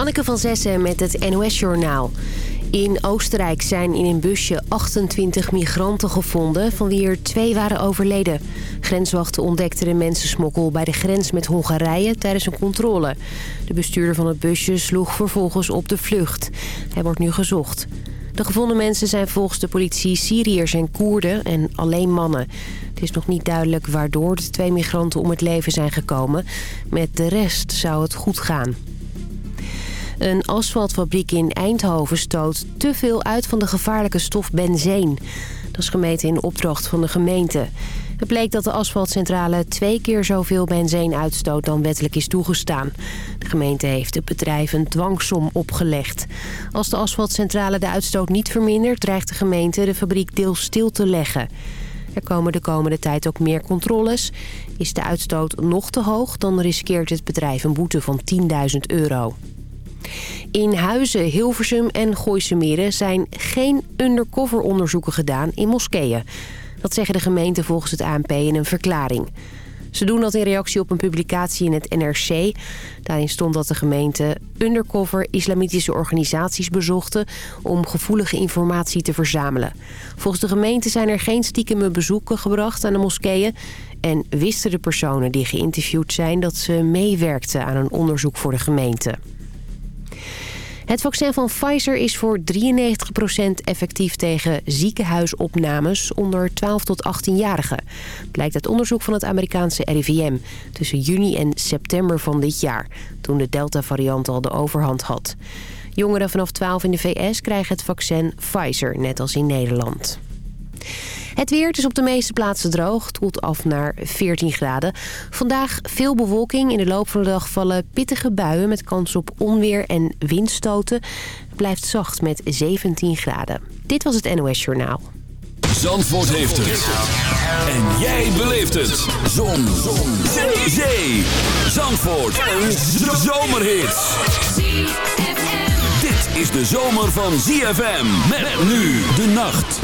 Anneke van Zessen met het NOS-journaal. In Oostenrijk zijn in een busje 28 migranten gevonden, van wie er twee waren overleden. Grenswachten ontdekten de mensensmokkel bij de grens met Hongarije tijdens een controle. De bestuurder van het busje sloeg vervolgens op de vlucht. Hij wordt nu gezocht. De gevonden mensen zijn volgens de politie Syriërs en Koerden en alleen mannen. Het is nog niet duidelijk waardoor de twee migranten om het leven zijn gekomen. Met de rest zou het goed gaan. Een asfaltfabriek in Eindhoven stoot te veel uit van de gevaarlijke stof benzeen. Dat is gemeten in opdracht van de gemeente. Het bleek dat de asfaltcentrale twee keer zoveel benzeen uitstoot dan wettelijk is toegestaan. De gemeente heeft het bedrijf een dwangsom opgelegd. Als de asfaltcentrale de uitstoot niet vermindert... dreigt de gemeente de fabriek deels stil te leggen. Er komen de komende tijd ook meer controles. Is de uitstoot nog te hoog, dan riskeert het bedrijf een boete van 10.000 euro. In Huizen, Hilversum en Gooisemeren zijn geen undercover onderzoeken gedaan in moskeeën. Dat zeggen de gemeenten volgens het ANP in een verklaring. Ze doen dat in reactie op een publicatie in het NRC. Daarin stond dat de gemeente undercover islamitische organisaties bezochten... om gevoelige informatie te verzamelen. Volgens de gemeente zijn er geen stiekeme bezoeken gebracht aan de moskeeën... en wisten de personen die geïnterviewd zijn dat ze meewerkten aan een onderzoek voor de gemeente. Het vaccin van Pfizer is voor 93% effectief tegen ziekenhuisopnames onder 12 tot 18-jarigen. Blijkt uit onderzoek van het Amerikaanse RIVM tussen juni en september van dit jaar, toen de Delta-variant al de overhand had. Jongeren vanaf 12 in de VS krijgen het vaccin Pfizer, net als in Nederland. Het weer is op de meeste plaatsen droog. Het af naar 14 graden. Vandaag veel bewolking. In de loop van de dag vallen pittige buien met kans op onweer en windstoten. Het blijft zacht met 17 graden. Dit was het NOS Journaal. Zandvoort heeft het. En jij beleeft het. Zon. Zon. Zee. Zandvoort. Een zomerhit. Dit is de zomer van ZFM. Met nu de nacht.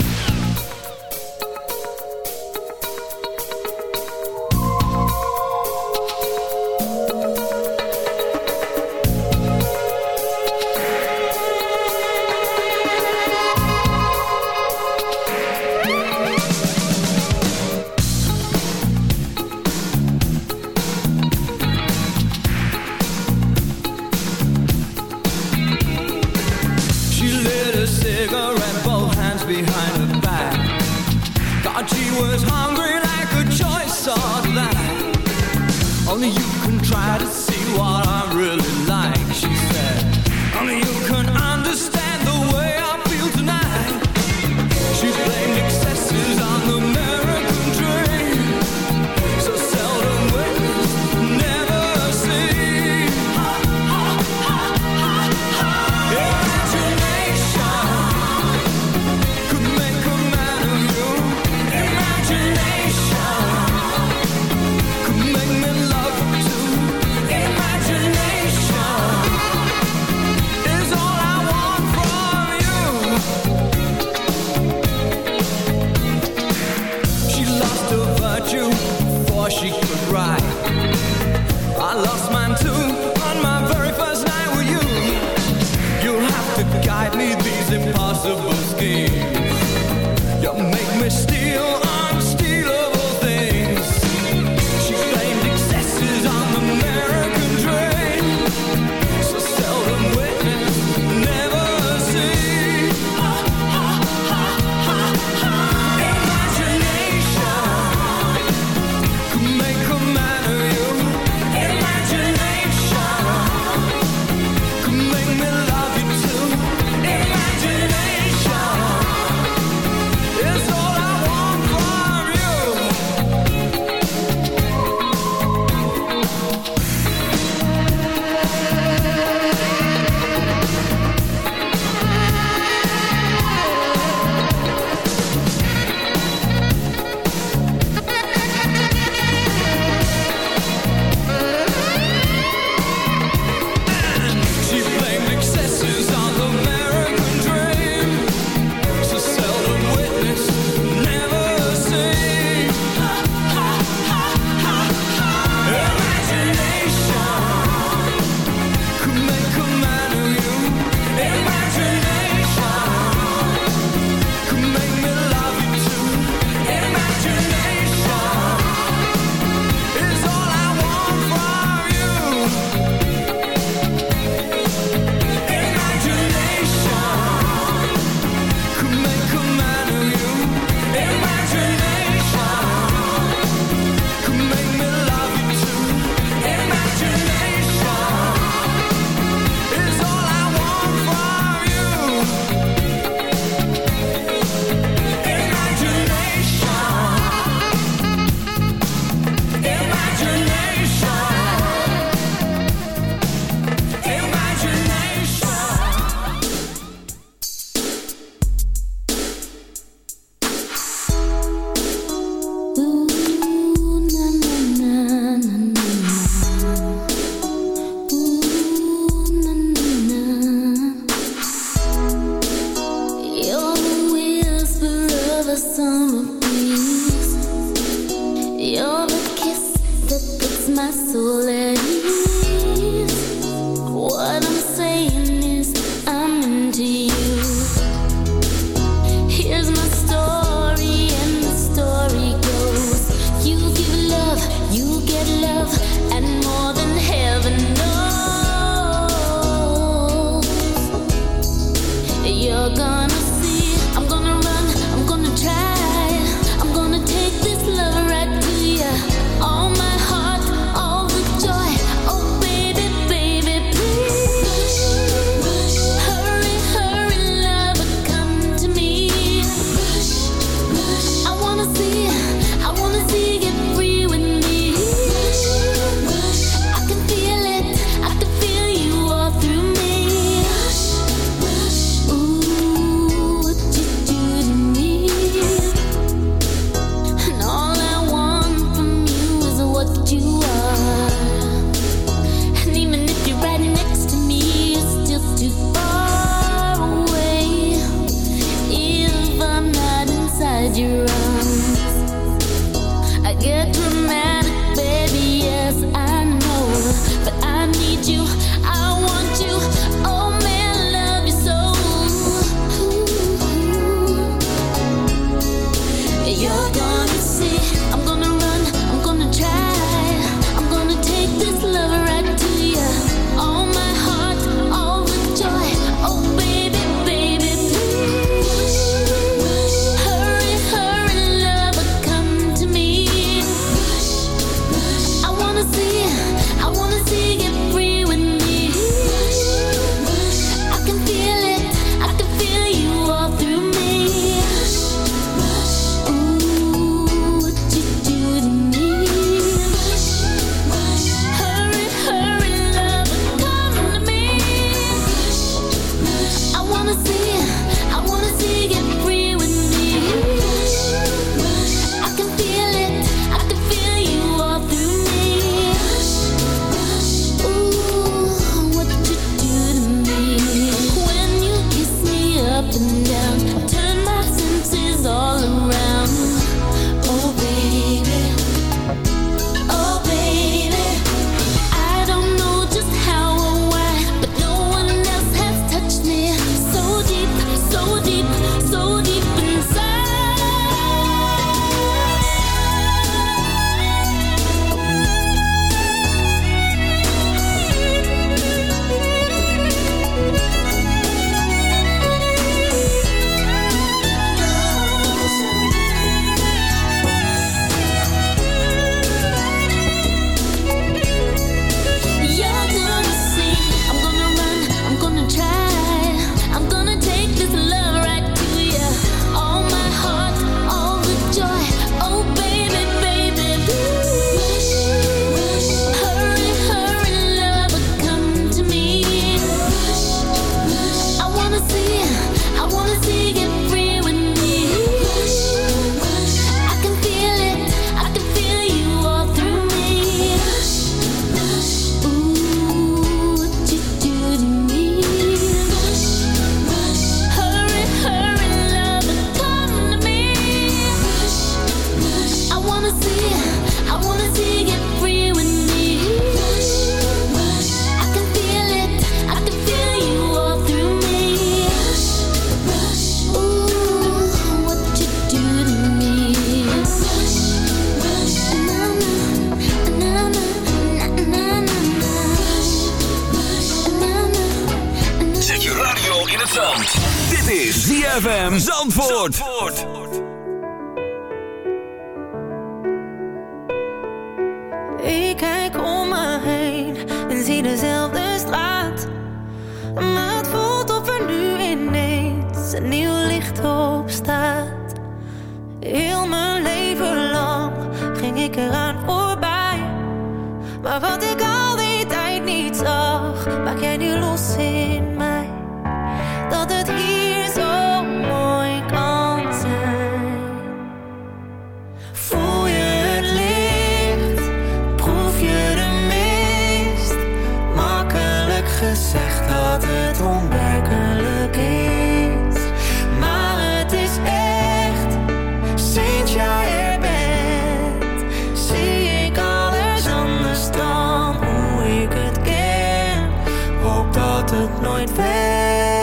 Hoop dat het nooit wendt,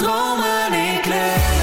dromen in kleur.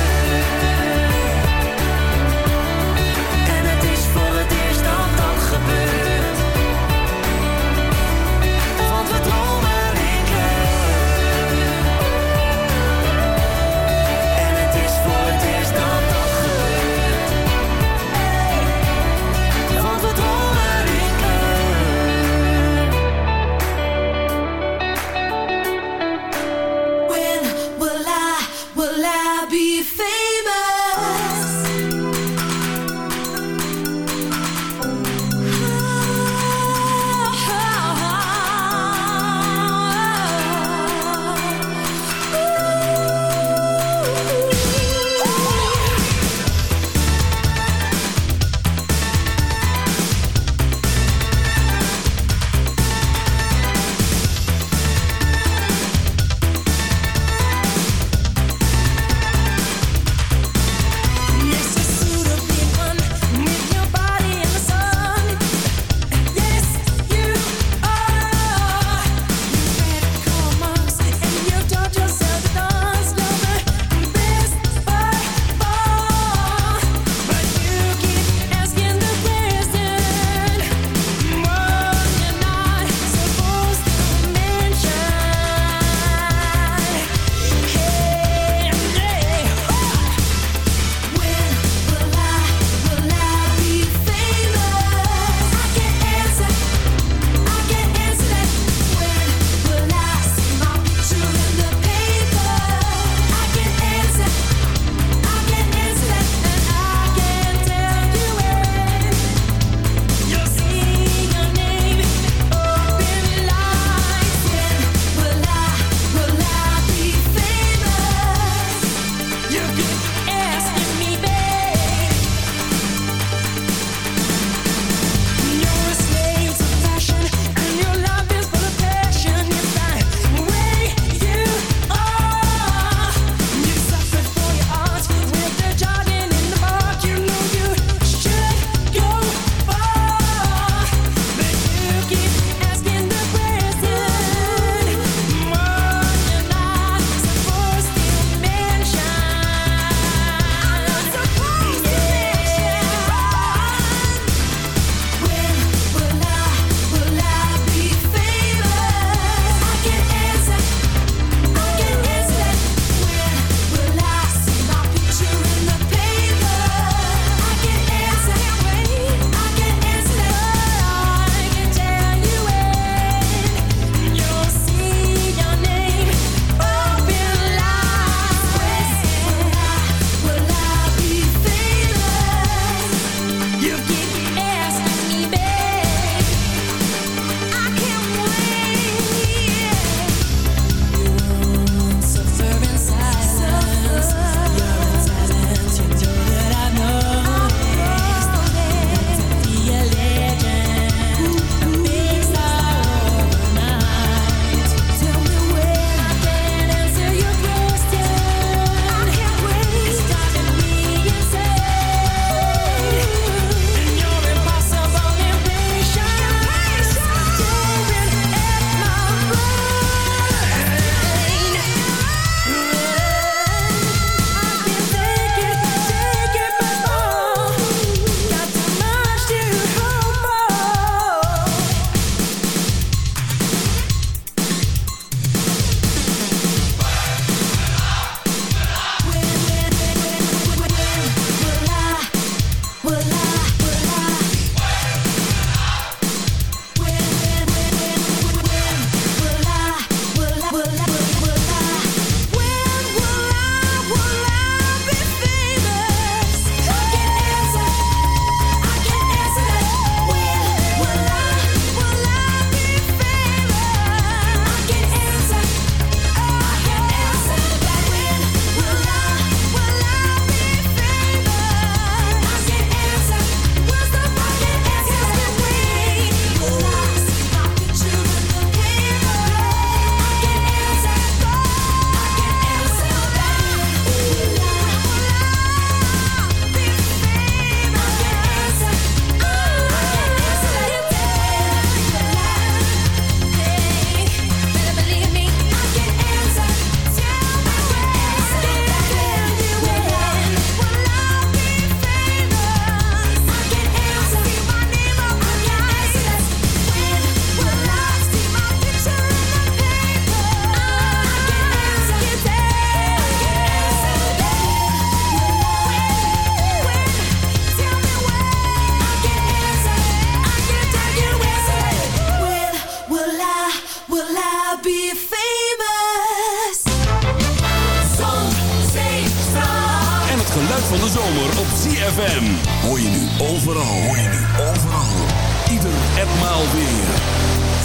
Ieder en maal weer.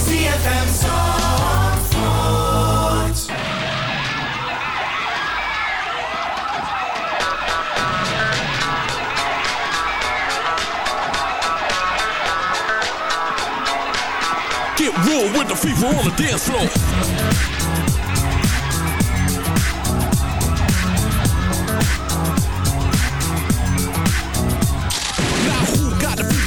CFM Zandvoort. Get raw with the fever on the dance floor.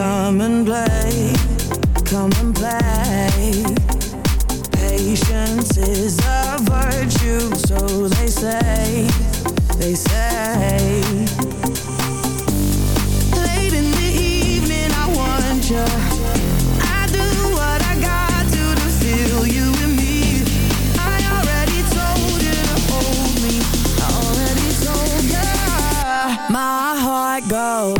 Come and play, come and play. Patience is a virtue, so they say, they say. Late in the evening, I want you. I do what I got to to feel you in me. I already told you to hold me. I already told you. My heart goes.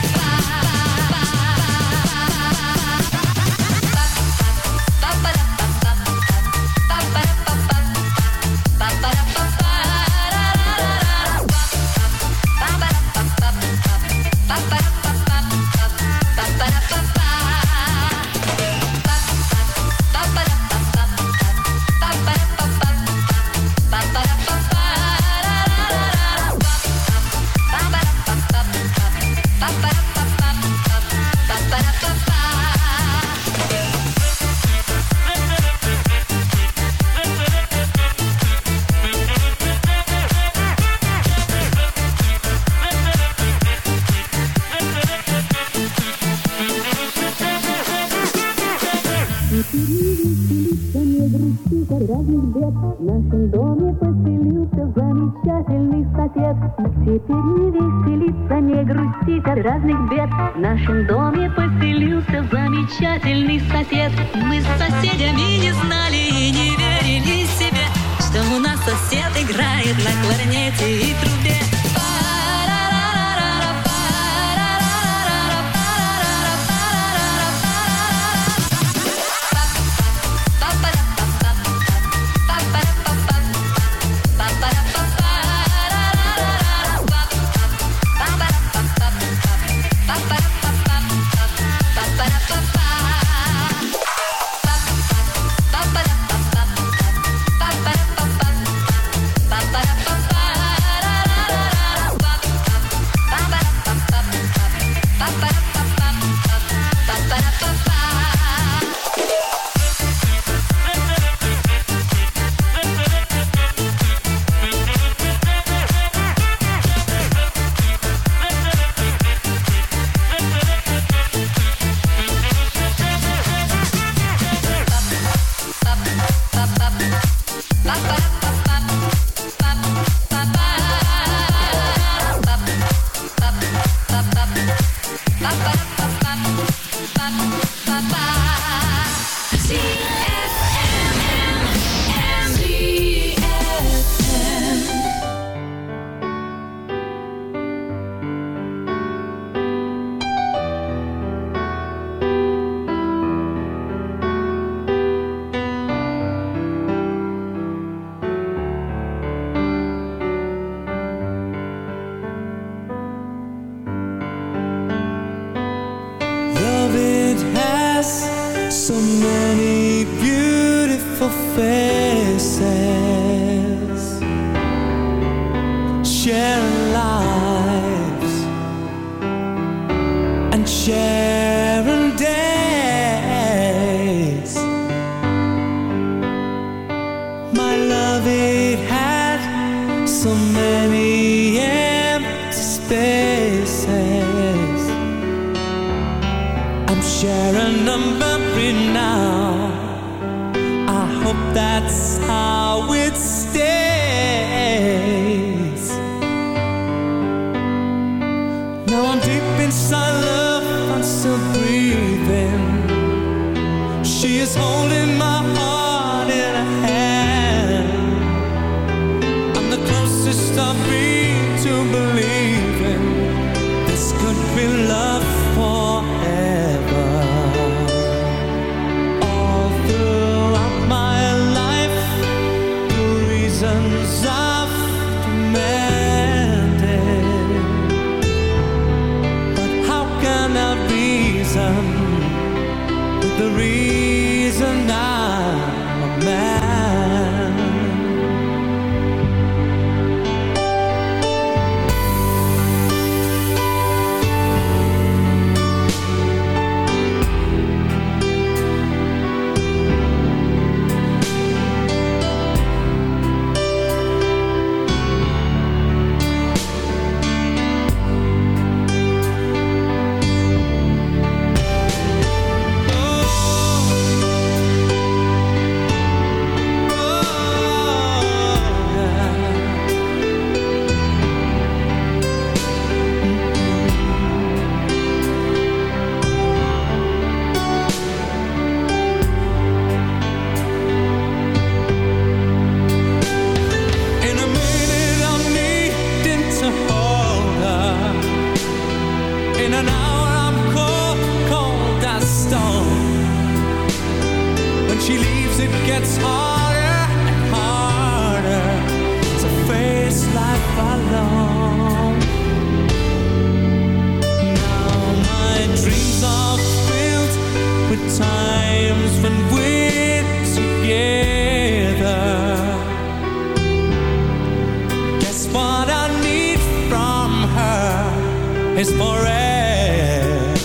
is forever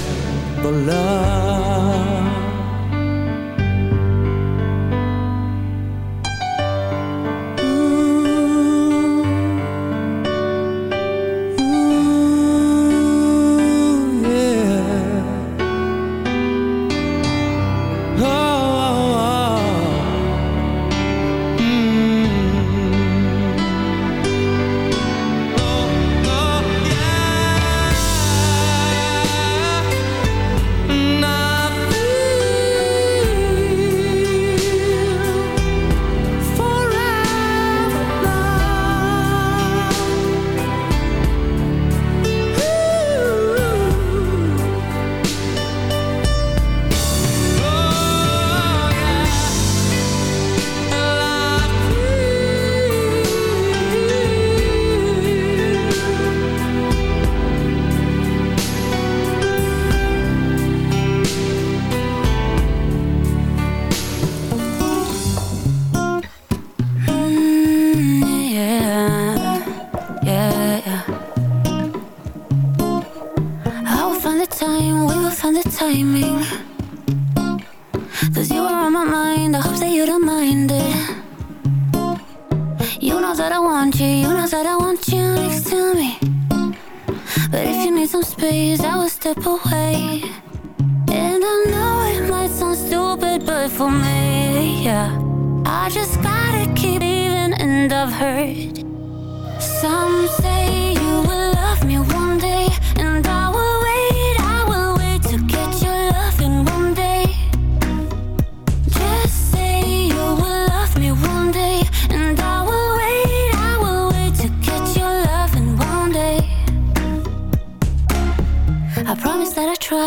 love.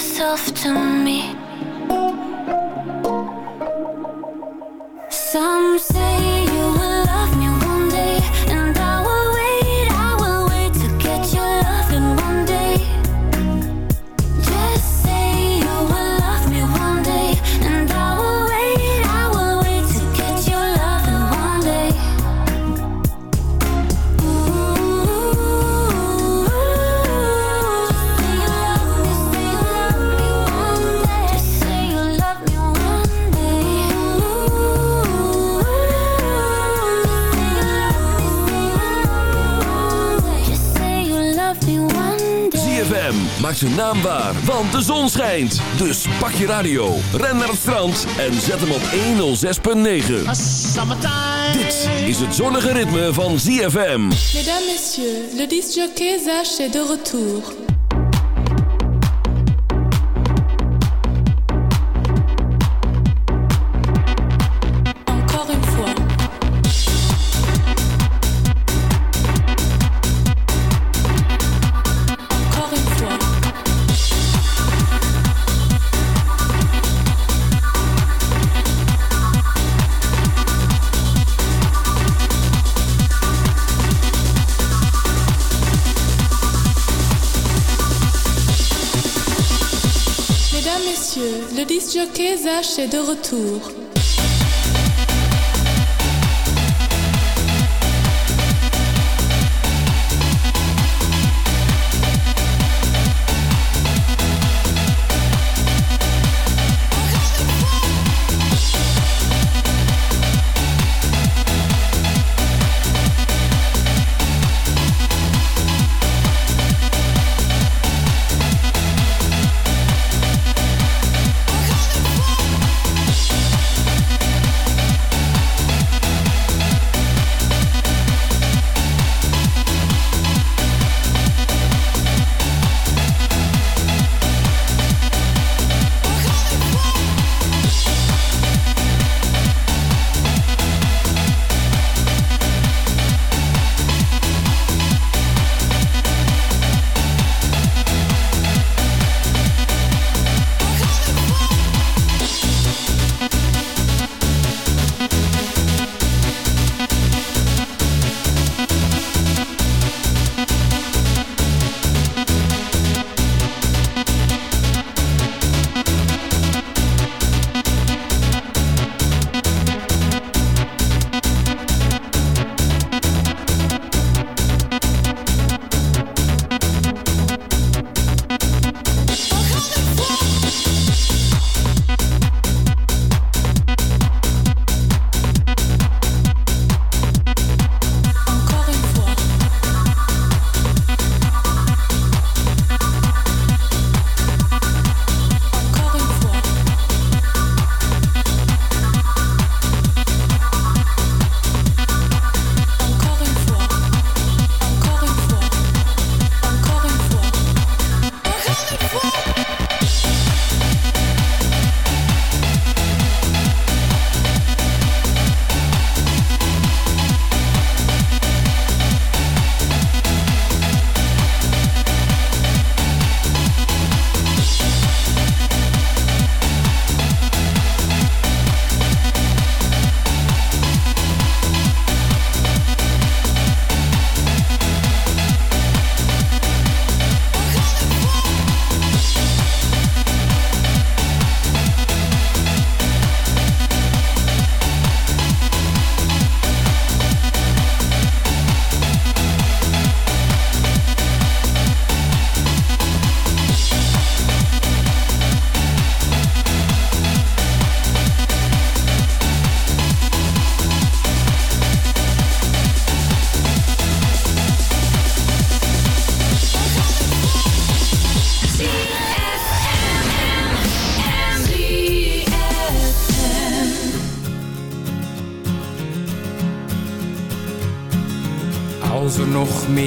yourself to me. maak zijn naam waar, want de zon schijnt. Dus pak je radio, ren naar het strand en zet hem op 106.9. Dit is het zonnige ritme van ZFM. Mesdames, messieurs, le disc jockey est de retour. Est de retour.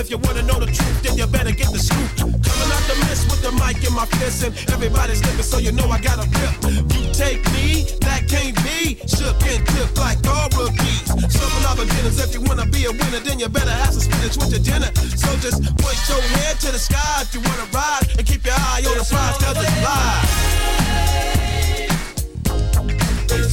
If you wanna know the truth, then you better get the scoop. Coming out the mist with the mic in my fist, and everybody's looking, so you know I got a grip. You take me, that can't be. Shook and took like all rookies. Some of beginners, if you wanna be a winner, then you better have some spinach with your dinner. So just point your head to the sky if you wanna ride, and keep your eye on the prize, cause it's live. It's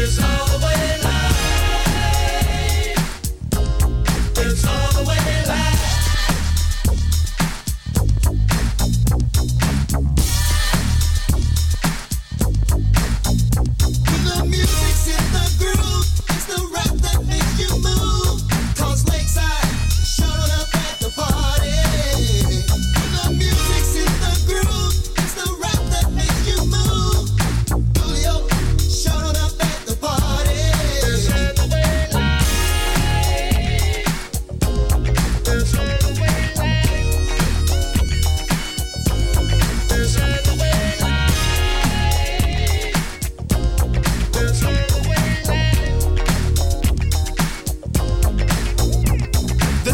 is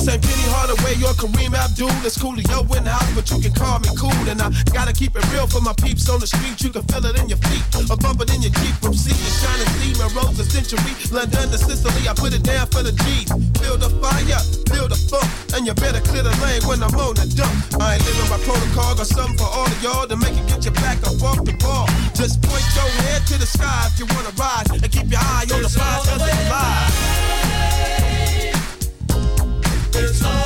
This ain't Penny Hardaway or Kareem Abdul. It's Coolio in the house, but you can call me cool. And I gotta keep it real for my peeps on the street. You can feel it in your feet, or bump it in your Jeep. From sea to shining sea, Melrose to Century, London to Sicily. I put it down for the G's. Build a fire, build a funk, and you better clear the lane when I'm on the dump. I ain't living by protocol, got something for all of y'all to make it get your back up off the ball. Just point your head to the sky if you wanna rise, and keep your eye on the prize, cause it's live. It's all